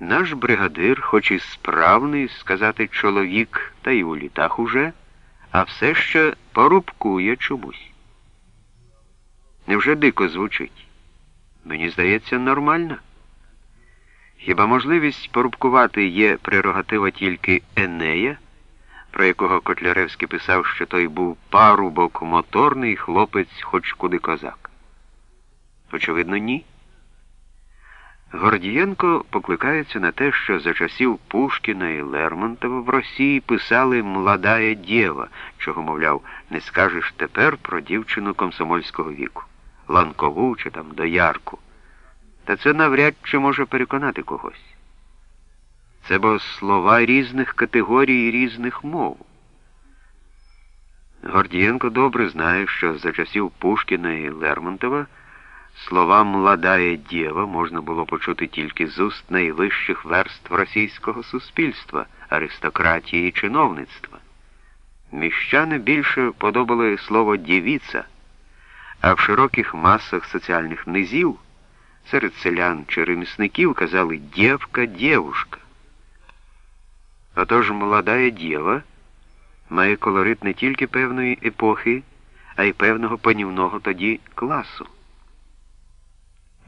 Наш бригадир, хоч і справний, сказати, чоловік, та й у літах уже, а все ще порубкує чомусь. Невже дико звучить? Мені здається, нормально. Хіба можливість порубкувати є прерогатива тільки Енея, про якого Котляревський писав, що той був парубок моторний хлопець, хоч куди козак? Очевидно, ні. Гордієнко покликається на те, що за часів Пушкіна і Лермонтова в Росії писали Младая дєва, чого, мовляв, не скажеш тепер про дівчину комсомольського віку, ланкову чи там доярку. Та це навряд чи може переконати когось. Це бо слова різних категорій і різних мов. Гордієнко добре знає, що за часів Пушкіна і Лермонтова слова «младая дєва» можна було почути тільки з уст найвищих верств російського суспільства, аристократії і чиновництва. Міщани більше подобали слово дівіця, а в широких масах соціальних низів серед селян чи ремісників казали дівка, дівушка. Отож молодая дєва має колорит не тільки певної епохи, а й певного панівного тоді класу.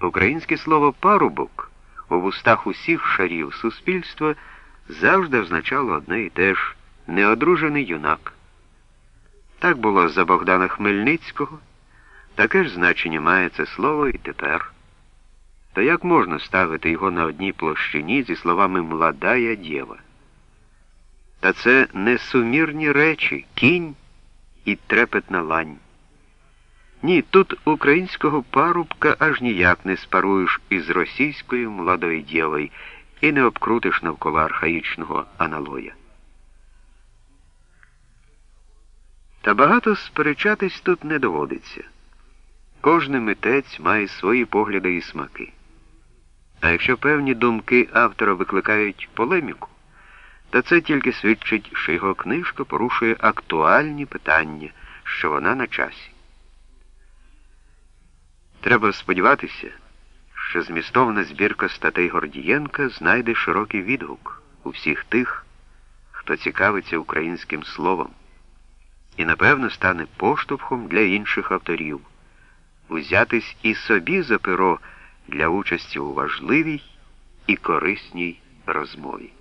Українське слово парубок у вустах усіх шарів суспільства завжди означало одне і те ж неодружений юнак. Так було за Богдана Хмельницького, таке ж значення має це слово і тепер. То як можна ставити його на одній площині зі словами младая дєва? Та це несумірні речі, кінь і трепетна лань. Ні, тут українського парубка аж ніяк не спаруєш із російською младою дєвою і не обкрутиш навколо архаїчного аналоя. Та багато сперечатись тут не доводиться. Кожний митець має свої погляди і смаки. А якщо певні думки автора викликають полеміку, то це тільки свідчить, що його книжка порушує актуальні питання, що вона на часі. Треба сподіватися, що змістовна збірка статей Гордієнка знайде широкий відгук у всіх тих, хто цікавиться українським словом, і, напевно, стане поштовхом для інших авторів, узятись і собі за перо для участі у важливій і корисній розмові.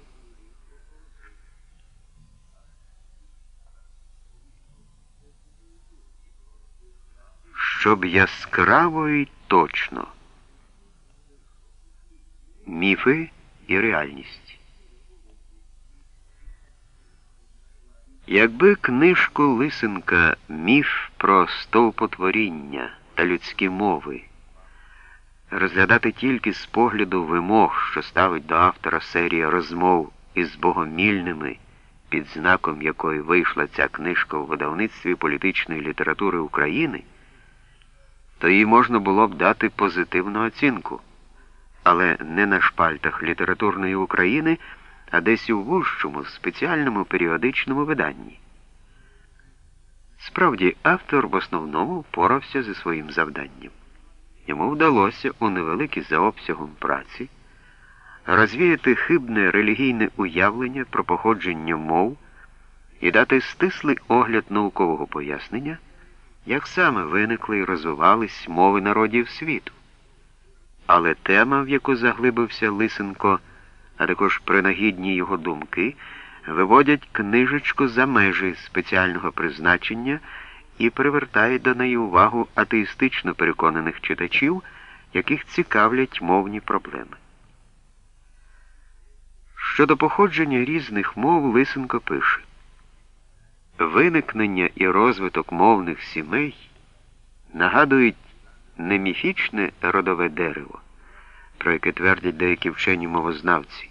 Щоб яскраво і точно міфи і реальність. Якби книжку Лисенка Міф про стовпотворіння та людські мови розглядати тільки з погляду вимог, що ставить до автора серія розмов із богомільними, під знаком якої вийшла ця книжка у видавництві політичної літератури України, то їй можна було б дати позитивну оцінку, але не на шпальтах літературної України, а десь у вужчому, спеціальному періодичному виданні. Справді, автор в основному впорався зі своїм завданням. Йому вдалося у невеликій за обсягом праці розвіяти хибне релігійне уявлення про походження мов і дати стислий огляд наукового пояснення, як саме виникли і розвивались мови народів світу. Але тема, в яку заглибився Лисенко, а також принагідні його думки, виводять книжечку за межі спеціального призначення і привертає до неї увагу атеїстично переконаних читачів, яких цікавлять мовні проблеми. Щодо походження різних мов Лисенко пише Виникнення і розвиток мовних сімей нагадують не міфічне родове дерево, про яке твердять деякі вчені мовознавці,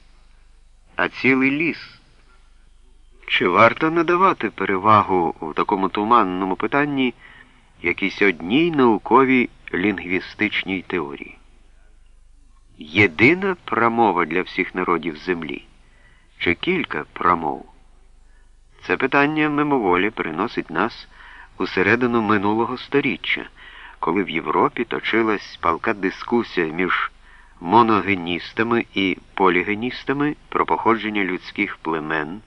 а цілий ліс. Чи варто надавати перевагу в такому туманному питанні якійсь одній науковій лінгвістичній теорії? Єдина промова для всіх народів землі чи кілька промов? Це питання мимоволі приносить нас у середину минулого сторіччя, коли в Європі точилась палка дискусія між моногеністами і полігеністами про походження людських племен.